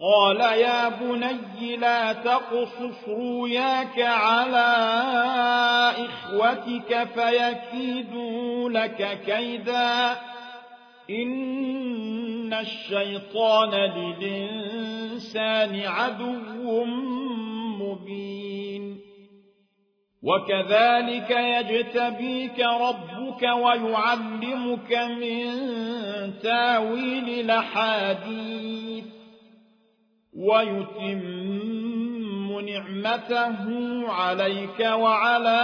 قال يا بني لا تقصص رؤياك على إخوتك فيكيدوا لك كيدا. إن الشيطان للإنسان عدو مبين. وكذلك يجتبيك ربك ويعلمك من تاويل الأحاديث. ويتم نعمته عليك وعلى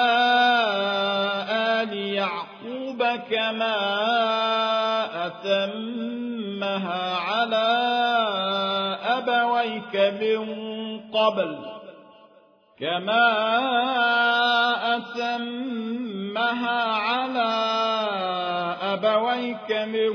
آل يعقوب كما أتمها على أبويك من قبل كما أتمها على أبويك من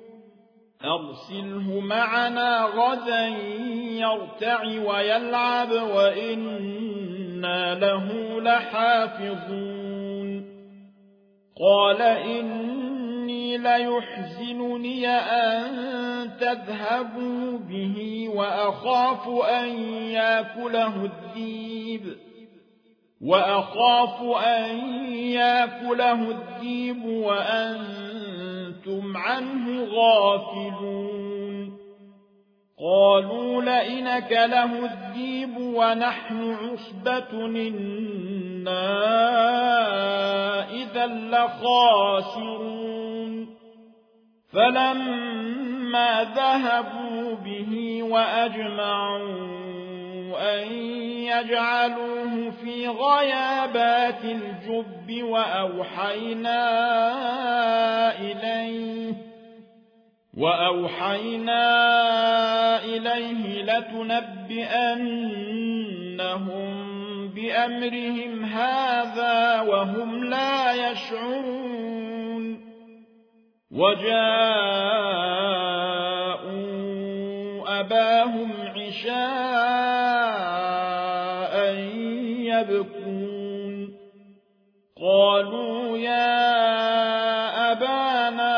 أرسله معنا غدا يرتع ويلعب وإنا له لحافظون. قال إني ليحزنني أن تذهبوا به وأخاف أن يأكله الذيب. وأخاف أن يأكله الذيب وأنتم عنه غافلون. قالوا لئنك له الذيب ونحن عصبة إنا إذا لخاسرون. فلما ذهبوا به وأجمعوا أن يجعلوه في غيابات الجب وأوحينا إليه وأوحينا إليه لتنبئنهم بأمرهم هذا وهم لا يشعرون وجاءوا أباهم عشاء قالوا يا أبانا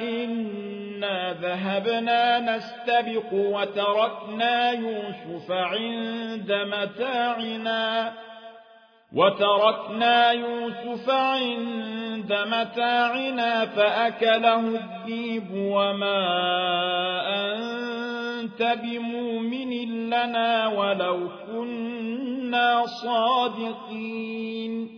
إنا ذهبنا نستبق وتركنا يوسف عند متاعنا. وتركنا يوسف عند متاعنا فأكله الذيب وما أنت بمؤمن لنا ولو كنا صادقين.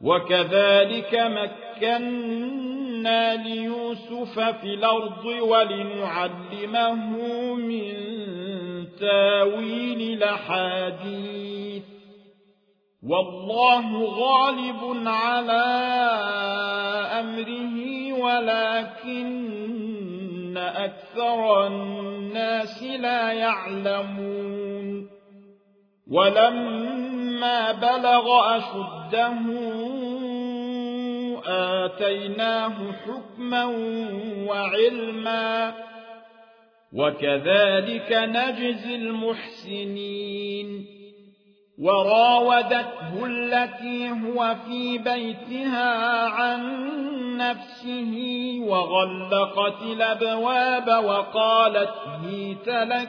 وكذلك مكنا ليوسف في الأرض ولنعلمه من تاويل الأحاديث. والله غالب على أمره ولكن أكثر الناس لا يعلمون. ولما بلغ أشده آتيناه حكما وعلما وكذلك نجزي المحسنين. وراودته التي هو في بيتها عن نفسه وغلقت الأبواب وقالت هيت لك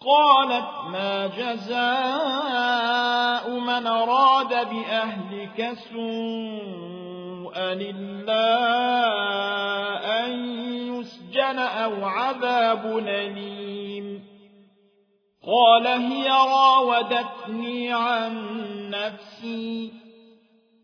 قالت ما جزاء من أراد بأهلك سوءا إلا أن يسجن أو عذاب أليم قال هي راودتني عن نفسي.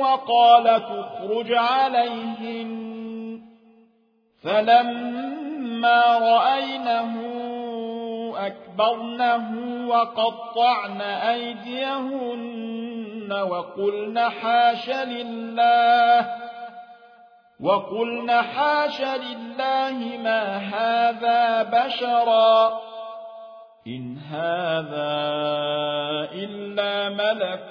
وقالت اخرج عليهن فلما رأينه أكبرنه وقطعن أيديهن وقلن حاش لله وقلن حاش لله ما هذا بشرا إن هذا إلا ملك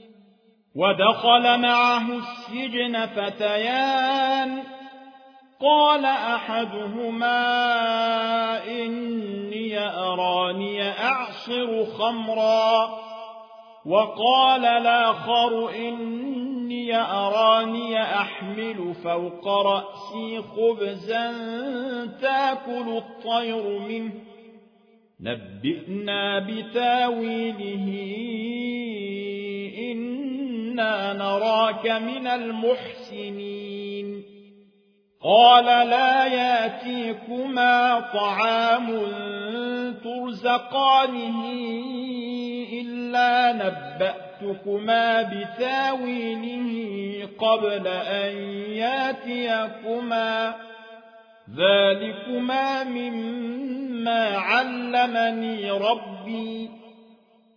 ودخل معه السجن فتيان. قال أحدهما إني أراني أعصر خمرا. وقال الآخر إني أراني أحمل فوق رأسي خبزا تأكل الطير منه. نبئنا بتاويله نراك من المحسنين. قال لا ياتيكما طعام ترزقانه إلا نبأتكما بتاويله قبل أن ياتيكما. ذلكما مما علمني ربي.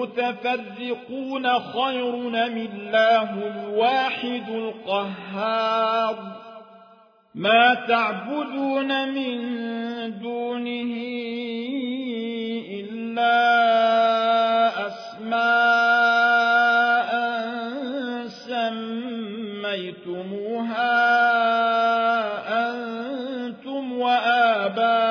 المتفرقون خير من الله الواحد القهار؟ ما تعبدون من دونه إلا أسماء سميتموها أنتم وآباؤكم.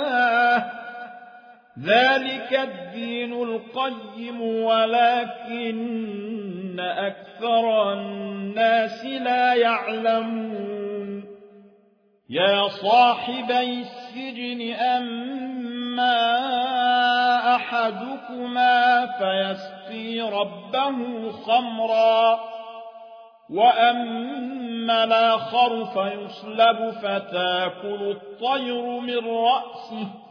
ذلك الدين القيم ولكن أكثر الناس لا يعلمون. يا صاحبي السجن أما أحدكما فيسقي ربه خمرا وأما الآخر فيصلب فتاكل الطير من رأسه.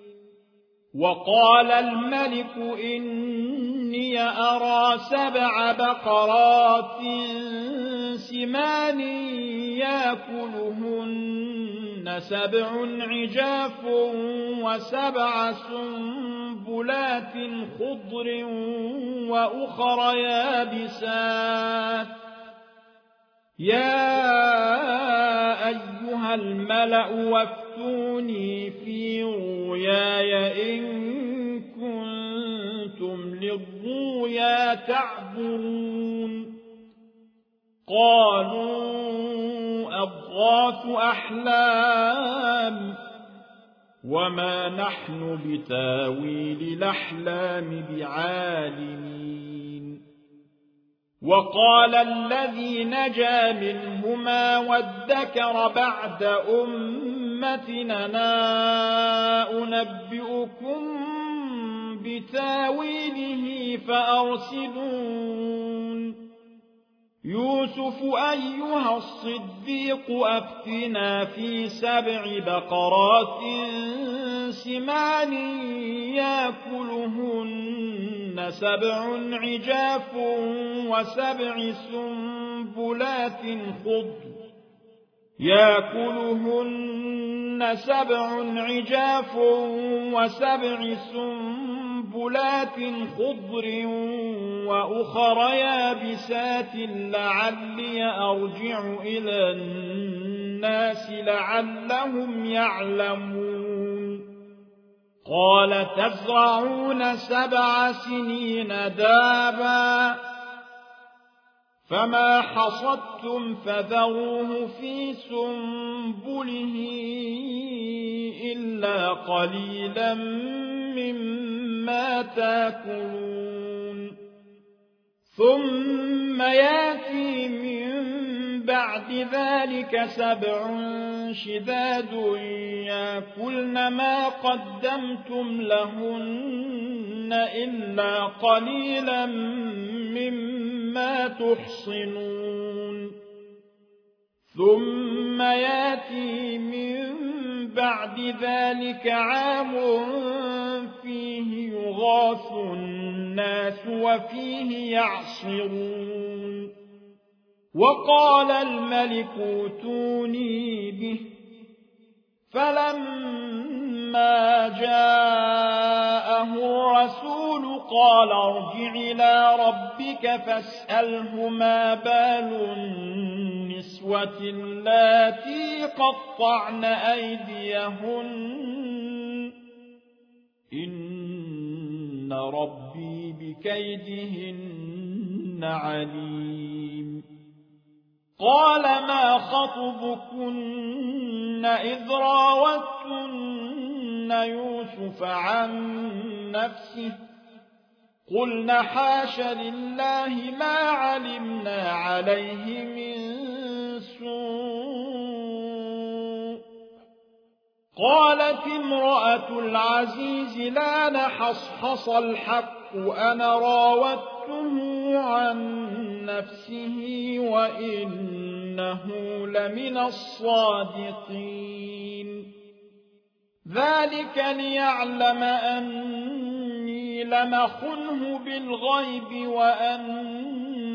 وقال الملك إني أرى سبع بقرات سمان يأكلهن سبع عجاف وسبع سنبلات خضر وأخر يابسات. يا أيها الملأ وافتوني رؤياي إن كنتم للرؤيا تعبرون قالوا أضغاث أحلام وما نحن بتاويل الأحلام بعالمين وقال الذي نجا منهما وادكر بعد أمتنا أنبئكم بتاويله فأرسلون. يوسف أيها الصديق أفتنا في سبع بقرات سمان يأكلهن سبع عجاف وسبع سنبلات خضر. يأكلهن سبع عجاف وسبع سنبلات خضر وأخر يابسات لعلي أرجع إلى الناس لعلهم يعلمون. قال تزرعون سبع سنين دابا فما حصدتم فذروه في سنبله إلا قليلا مما تأكلون. ثم ياتي من بعد ذلك سبع شداد ياكلن ما قدمتم لهن إلا قليلا مما تحصنون ثم ياتي من بعد ذلك عام فيه يغاث الناس وفيه يعصرون وقال الملك اوتوني به فلما جاءه الرسول قال ارجع إلى ربك فاسأله ما بال النسوة قطعن أيديهن. إن ربي بكيدهن عليم. قال ما خطبكن إذ راوتن يوسف عن نفسه. قلنا حاش لله ما علمنا عليه قالت امرأة العزيز لا نحصحص الحق أنا راودته عن نفسه وإنه لمن الصادقين. ذلك ليعلم أني لمخنه بالغيب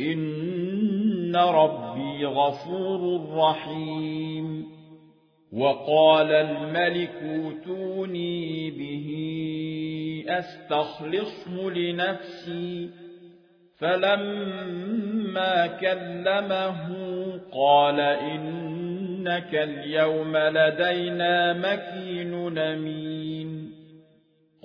إن ربي غفور رحيم وقال الملك اوتوني به أستخلصه لنفسي فلما كلمه قال إنك اليوم لدينا مكين نمين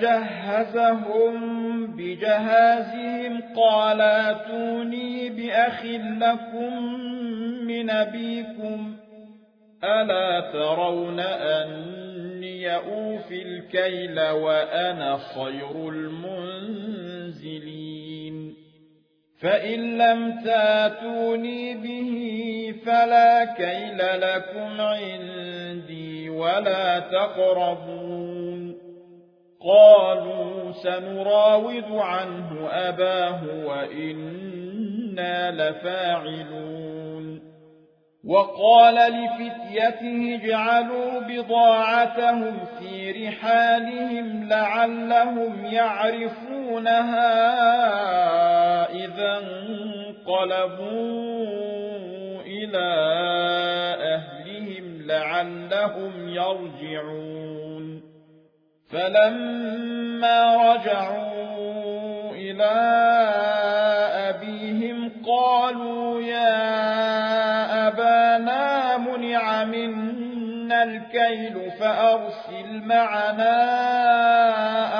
جهزهم بجهازهم قال اتوني بأخ لكم من أبيكم ألا ترون أني أوفي الكيل وأنا خير المنزلين فإن لم تاتوني به فلا كيل لكم عندي ولا تقربون قالوا سنراود عنه أباه وإنا لفاعلون. وقال لفتيته اجعلوا بضاعتهم في رحالهم لعلهم يعرفونها إذا انقلبوا إلى أهلهم لعلهم يرجعون. فلما رجعوا إلى أبيهم قالوا يا أبانا منع منا الكيل فأرسل معنا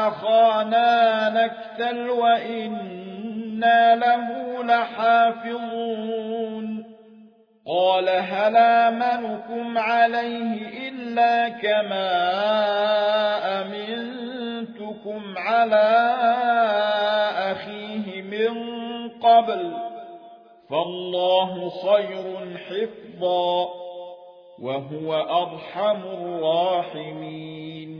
أخانا نكتل وإنا له لحافظون. قال هل آمنكم عليه إلا كما أمنتكم على أخيه من قبل فالله خير حفظا وهو أرحم الراحمين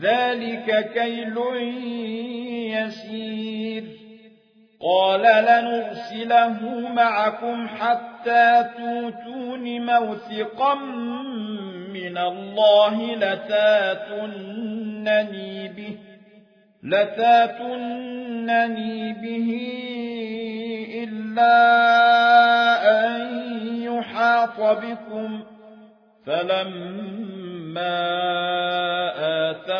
ذلك كيل يسير. قال لنرسله معكم حتى توتون موثقا من الله لتاتنني به لتاتنني به إلا أن يحاط بكم. فلما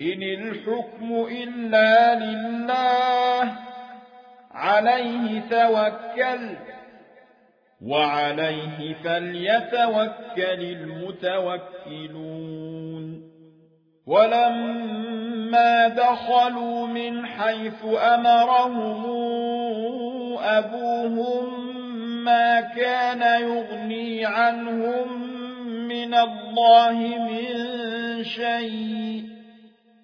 إن الحكم إلا لله عليه توكل وعليه فليتوكل المتوكلون. ولما دخلوا من حيث أمرهم أبوهم ما كان يغني عنهم من الله من شيء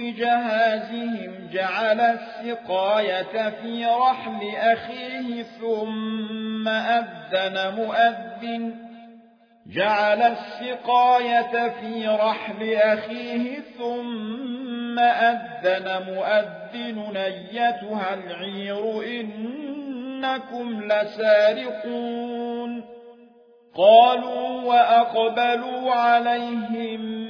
بجهازهم جعل السقاية في رحل أخيه ثم أذن مؤذن. جعل السقاية في رحل أخيه ثم أذن مؤذن. نيتها العير إنكم لسارقون. قالوا وأقبلوا عليهم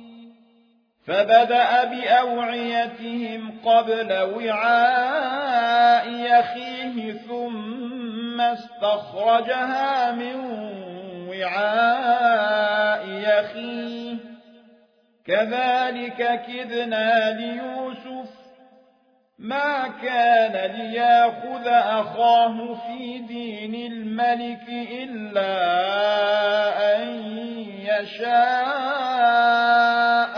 فبدأ بأوعيتهم قبل وعاء يخيه ثم استخرجها من وعاء يخيه كذلك كذنا ليوسف ما كان ليأخذ أخاه في دين الملك إلا أن يشاء.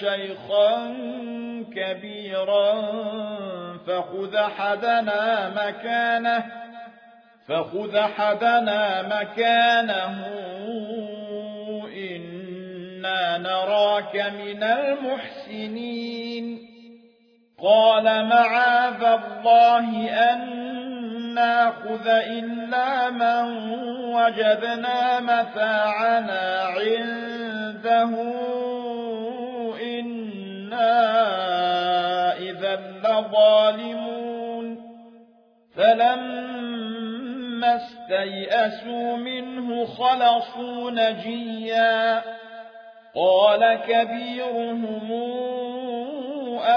شيخا كبيرا فخذ حدنا مكانه فخذ حدنا مكانه. إنا نراك من المحسنين. قال معاذ الله أن نأخذ إلا من وجدنا متاعنا عنده. إذا لظالمون فلما استيئسوا منه خلصوا نجيا قال كبيرهم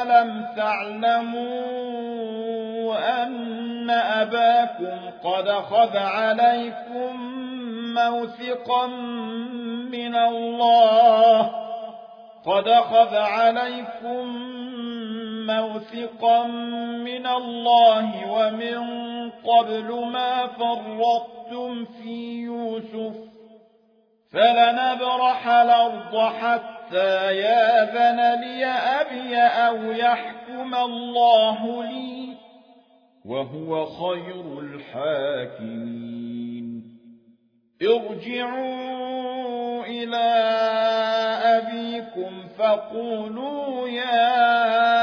ألم تعلموا أن أباكم قد خذ عليكم موثقا من الله قد خذ عليكم موثقا من الله ومن قبل ما فرطتم في يوسف فلنبرح الأرض حتى ياذن لي أبي أو يحكم الله لي وهو خير الحاكمين. ارجعوا إلى أبيكم فقولوا يا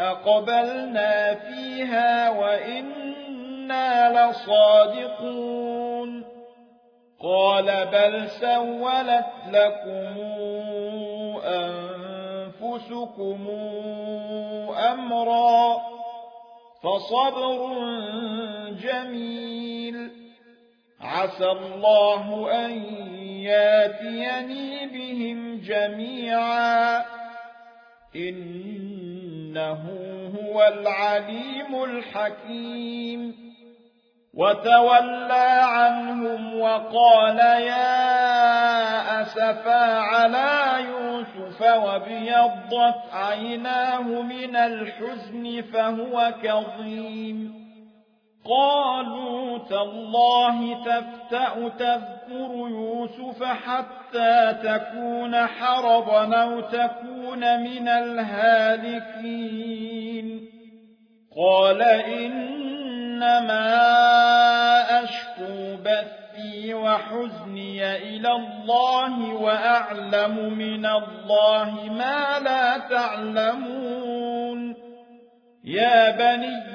أقبلنا فيها وإنا لصادقون. قال بل سولت لكم أنفسكم أمرا فصبر جميل. عسى الله أن ياتيني بهم جميعا. إنه هو العليم الحكيم. وتولى عنهم وقال يا أسفا على يوسف وابيضت عيناه من الحزن فهو كظيم. قالوا تالله تفتأ تذكر يوسف حتى تكون حرضا أو تكون من الهالكين. قال إنما أشكو بثي وحزني إلى الله وأعلم من الله ما لا تعلمون. يا بني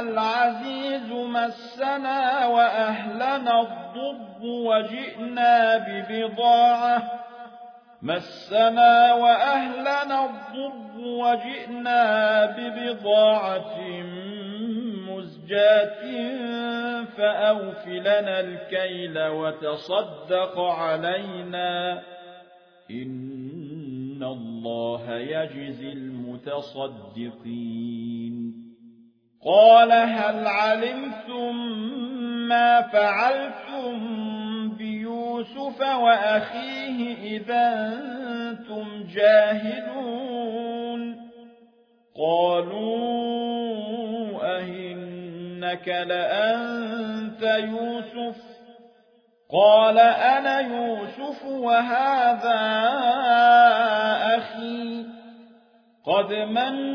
العزيز مسنا وأهلنا الضب وجئنا ببضاعة. مسنا وأهلنا الضب وجئنا ببضاعة مزجاة. فأوفلنا الكيل وتصدق علينا. إن الله يجزي المتصدقين. قال هل علمتم ما فعلتم بيوسف وأخيه إذا أنتم جاهلون؟ قالوا أهنك لأنت يوسف؟ قال أنا يوسف وهذا أخي. قد من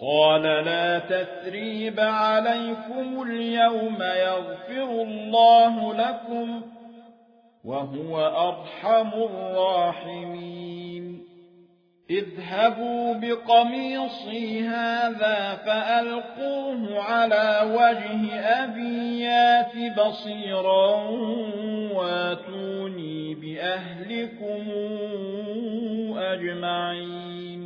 قال لا تثريب عليكم اليوم يغفر الله لكم وهو أرحم الراحمين. اذهبوا بقميصي هذا فألقوه على وجه أبيات بصيرا واتوني بأهلكم أجمعين.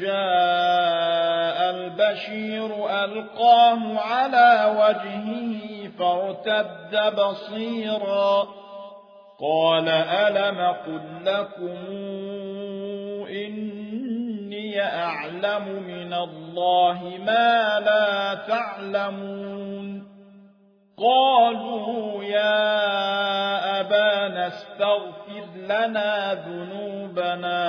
جاء البشير ألقاه على وجهه فارتد بصيرا. قال ألم قل لكم إني أعلم من الله ما لا تعلمون. قالوا يا أبانا استغفر لنا ذنوبنا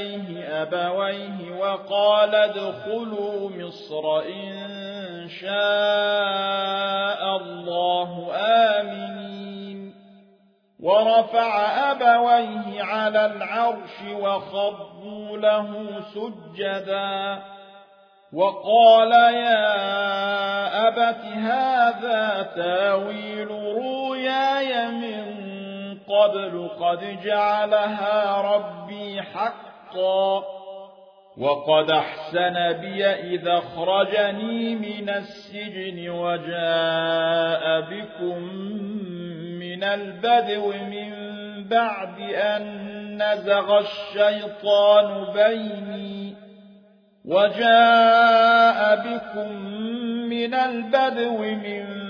إليه أبويه وقال ادخلوا مصر إن شاء الله آمنين. ورفع أبويه على العرش وخضوا له سجداً. وقال يا أبت هذا تاويل رؤياي من قبل قد جعلها ربي حقا وقد أحسن بي إذا أخرجني من السجن وجاء بكم من البدو من بعد أن نزغ الشيطان بيني وجاء بكم من البدو من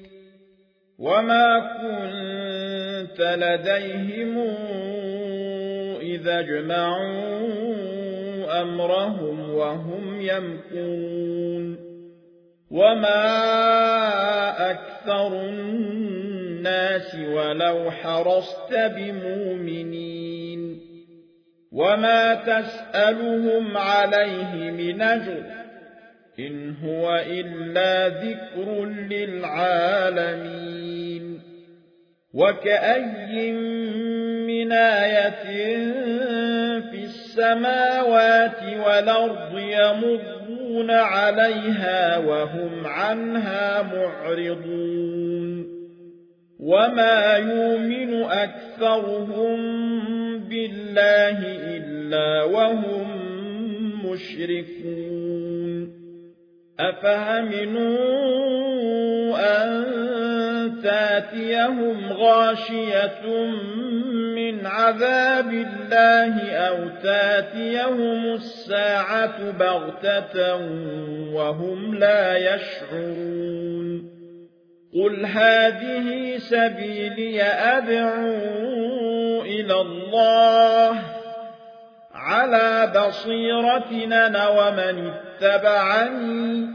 وما كنت لديهم إذا اجمعوا أمرهم وهم يمكون وما أكثر الناس ولو حرصت بمؤمنين وما تسألهم عليه من أجر إن هو إلا ذكر للعالمين. وكأي من آية في السماوات والأرض يمضون عليها وهم عنها معرضون. وما يؤمن أكثرهم بالله إلا وهم مشركون. أفهمنوا أن تأتيهم غاشية من عذاب الله أو تأتيهم الساعة بغتة وهم لا يشعرون قل هذه سبيلي أدعو إلى الله على بصيرتنا ومن اتبعني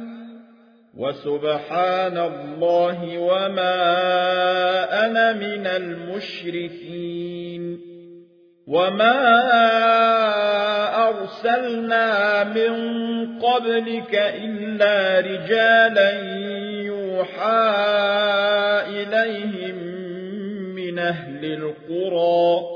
وسبحان الله وما أنا من المشركين. وما أرسلنا من قبلك إلا رجالا يوحى إليهم من أهل القرى.